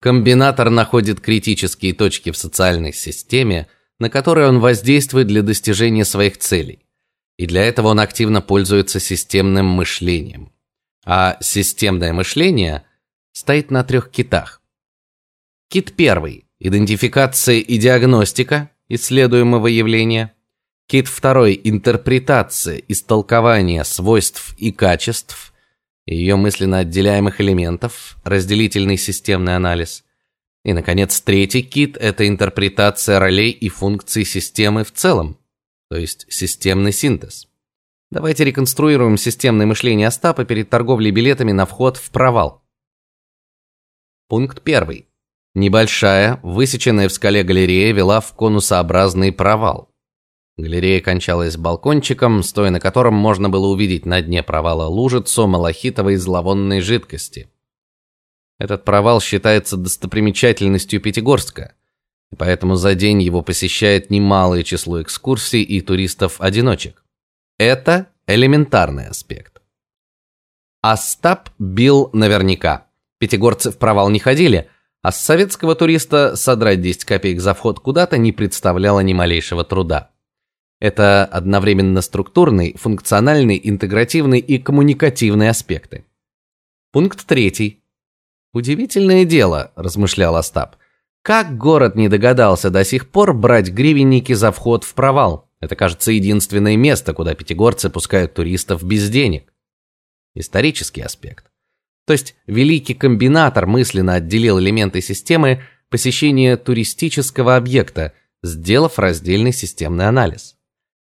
Комбинатор находит критические точки в социальной системе, на которые он воздействует для достижения своих целей. И для этого он активно пользуется системным мышлением. А системное мышление стоит на трех китах. Кит первый идентификация и диагностика исследуемого явления. Кит второй интерпретация, истолкование свойств и качеств ее мысленно отделяемых элементов, разделительный системный анализ. И наконец, третий кит это интерпретация ролей и функций системы в целом, то есть системный синтез. Давайте реконструируем системное мышление Остапа перед торговлей билетами на вход в провал. Пункт первый. Небольшая, высеченная в скале галерея вела в конусообразный провал. Галерея кончалась балкончиком, стоя на котором можно было увидеть на дне провала лужицу малахитовой зловонной жидкости. Этот провал считается достопримечательностью Пятигорска, и поэтому за день его посещает немалое число экскурсий и туристов-одиночек. Это элементарный аспект. Остап бил наверняка. Пятигорцы в провал не ходили, а с советского туриста содрать 10 копеек за вход куда-то не представляло ни малейшего труда. Это одновременно структурный, функциональный, интегративный и коммуникативный аспекты. Пункт третий. Удивительное дело, размышлял Остап. Как город не догадался до сих пор брать гривенники за вход в провал? Это, кажется, единственное место, куда пятигорцы пускают туристов без денег. Исторический аспект. То есть великий комбинатор мысленно отделил элементы системы посещения туристического объекта, сделав раздельный системный анализ.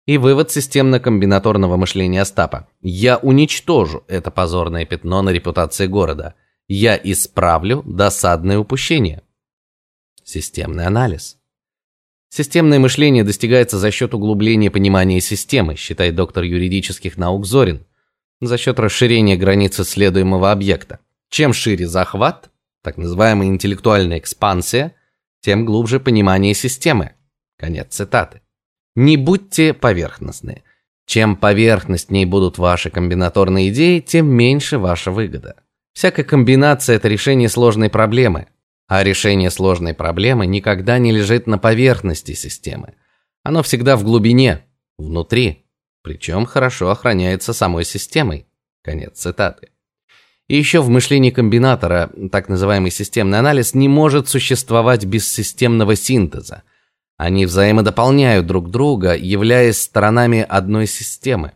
И вывод системно-комбинаторного мышления Остапа: я уничтожу это позорное пятно на репутации города. Я исправлю досадное упущение. Системный анализ. Системное мышление достигается за счет углубления понимания системы, считает доктор юридических наук Зорин за счет расширения границ исследуемого объекта. Чем шире захват, так называемая интеллектуальная экспансия, тем глубже понимание системы. Конец цитаты. Не будьте поверхностны. Чем поверхностнее будут ваши комбинаторные идеи, тем меньше ваша выгода. Всякая комбинация это решение сложной проблемы, а решение сложной проблемы никогда не лежит на поверхности системы. Оно всегда в глубине, внутри причем хорошо охраняется самой системой. Конец цитаты. И еще в мышлении комбинатора, так называемый системный анализ не может существовать без системного синтеза. Они взаимодополняют друг друга, являясь сторонами одной системы.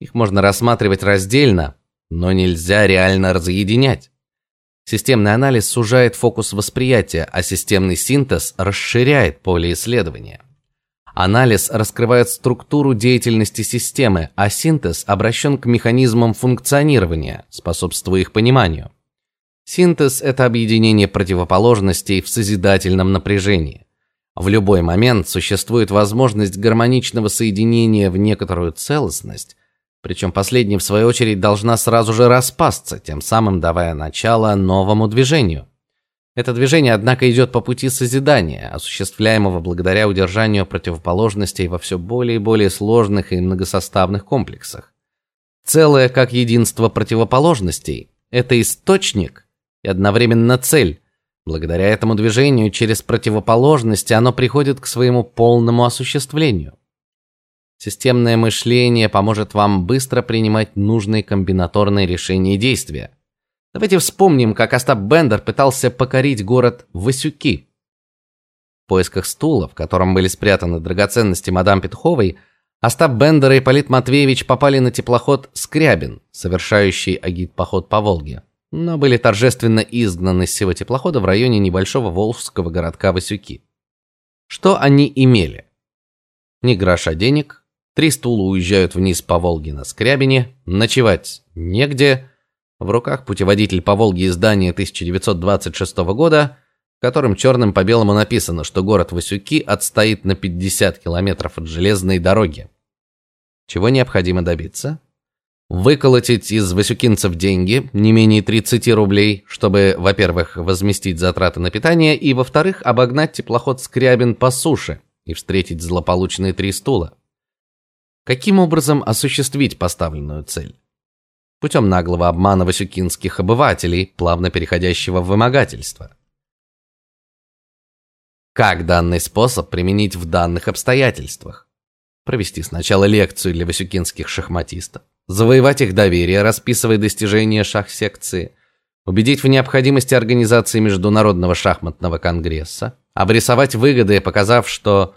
Их можно рассматривать раздельно, но нельзя реально разъединять. Системный анализ сужает фокус восприятия, а системный синтез расширяет поле исследования. Анализ раскрывает структуру деятельности системы, а синтез обращен к механизмам функционирования, способствуя их пониманию. Синтез это объединение противоположностей в созидательном напряжении. В любой момент существует возможность гармоничного соединения в некоторую целостность, причем последняя в свою очередь должна сразу же распасться, тем самым давая начало новому движению. Это движение, однако, идет по пути созидания, осуществляемого благодаря удержанию противоположностей во все более и более сложных и многосоставных комплексах. Целое как единство противоположностей это источник и одновременно цель. Благодаря этому движению через противоположности оно приходит к своему полному осуществлению. Системное мышление поможет вам быстро принимать нужные комбинаторные решения и действия. Давайте вспомним, как Остап Бендер пытался покорить город Васюки. В поисках стула, в котором были спрятаны драгоценности мадам Петховой, Остап Бендер и Полит Матвеевич попали на теплоход Скрябин, совершающий агит-поход по Волге, но были торжественно изгнаны с сего теплохода в районе небольшого волжского городка Васюки. Что они имели? Ни гроша денег, три стула уезжают вниз по Волге на Скрябине, ночевать негде, в руках путеводитель по Волге издания 1926 года, в котором черным по белому написано, что город Васюки отстоит на 50 километров от железной дороги. Чего необходимо добиться? Выколотить из васюкинцев деньги, не менее 30 рублей, чтобы, во-первых, возместить затраты на питание, и, во-вторых, обогнать теплоход Скрябин по суше и встретить злополучные три стула. Каким образом осуществить поставленную цель? путем наглого обмана васюкинских обывателей, плавно переходящего в вымогательство. как данный способ применить в данных обстоятельствах. Провести сначала лекцию для васюкинских шахматистов, завоевать их доверие, расписывая достижения шах-секции, убедить в необходимости организации международного шахматного конгресса, обрисовать выгоды, показав, что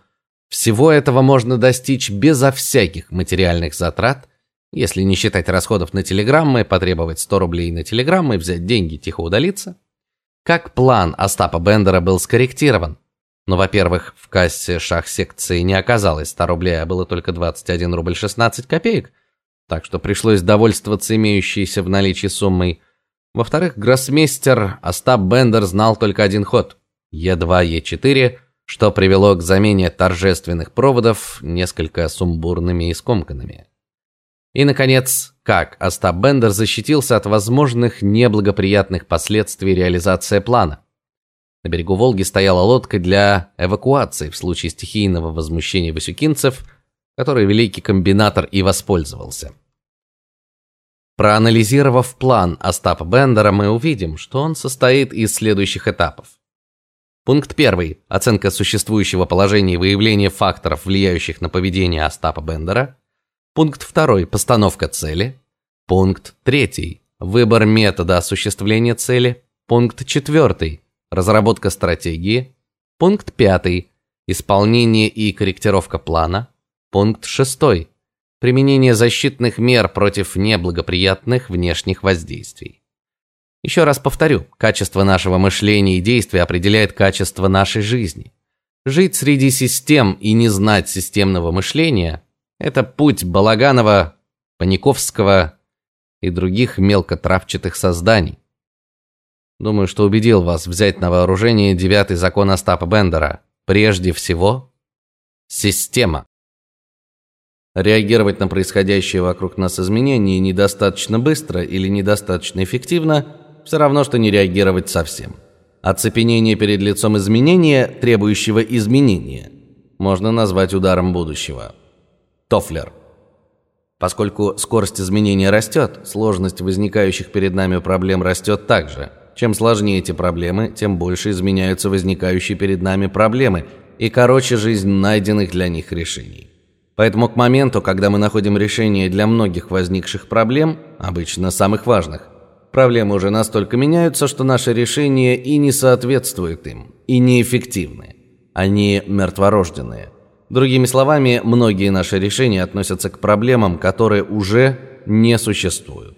всего этого можно достичь безо всяких материальных затрат, если не считать расходов на телеграммы, потребовать 100 рублей на телеграммы, взять деньги, тихо удалиться. Как план Остапа Бендера был скорректирован? Но, во-первых, в кассе шах-секции не оказалось 100 рублей, а было только 21 рубль 16 копеек, так что пришлось довольствоваться имеющейся в наличии суммой. Во-вторых, гроссмейстер Остап Бендер знал только один ход Е2, Е4, что привело к замене торжественных проводов несколько сумбурными и скомканными. И наконец, как Остап Бендер защитился от возможных неблагоприятных последствий реализации плана? На берегу Волги стояла лодка для эвакуации в случае стихийного возмущения васюкинцев, которой великий комбинатор и воспользовался. Проанализировав план Остапа Бендера, мы увидим, что он состоит из следующих этапов. Пункт 1. Оценка существующего положения и выявление факторов, влияющих на поведение Остапа Бендера. Пункт 2. Постановка цели. Пункт 3. Выбор метода осуществления цели. Пункт 4. Разработка стратегии. Пункт 5. Исполнение и корректировка плана. Пункт 6. Применение защитных мер против неблагоприятных внешних воздействий. Еще раз повторю, качество нашего мышления и действий определяет качество нашей жизни. Жить среди систем и не знать системного мышления это путь Балаганова, Паниковского и других мелкотравчатых созданий. Думаю, что убедил вас взять на вооружение девятый закон Остапа Бендера. Прежде всего, система. Реагировать на происходящие вокруг нас изменения недостаточно быстро или недостаточно эффективно все равно что не реагировать совсем. Оцепенение перед лицом изменения, требующего изменения, можно назвать ударом будущего. Тофлер. Поскольку скорость изменения растет, сложность возникающих перед нами проблем растет также. Чем сложнее эти проблемы, тем больше изменяются возникающие перед нами проблемы и короче жизнь найденных для них решений. Поэтому к моменту, когда мы находим решение для многих возникших проблем, обычно самых важных, проблемы уже настолько меняются, что наши решения и не соответствуют им, и неэффективны. Они мертворожденные. Другими словами, многие наши решения относятся к проблемам, которые уже не существуют.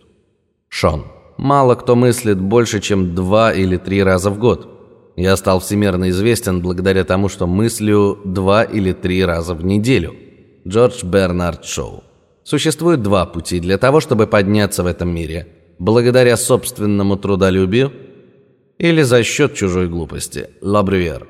Шон. Мало кто мыслит больше, чем два или три раза в год. Я стал всемирно известен благодаря тому, что мыслю два или три раза в неделю – Джордж Бернард Шоу. Существует два пути для того, чтобы подняться в этом мире: благодаря собственному трудолюбию или за счет чужой глупости. Ла Брюер.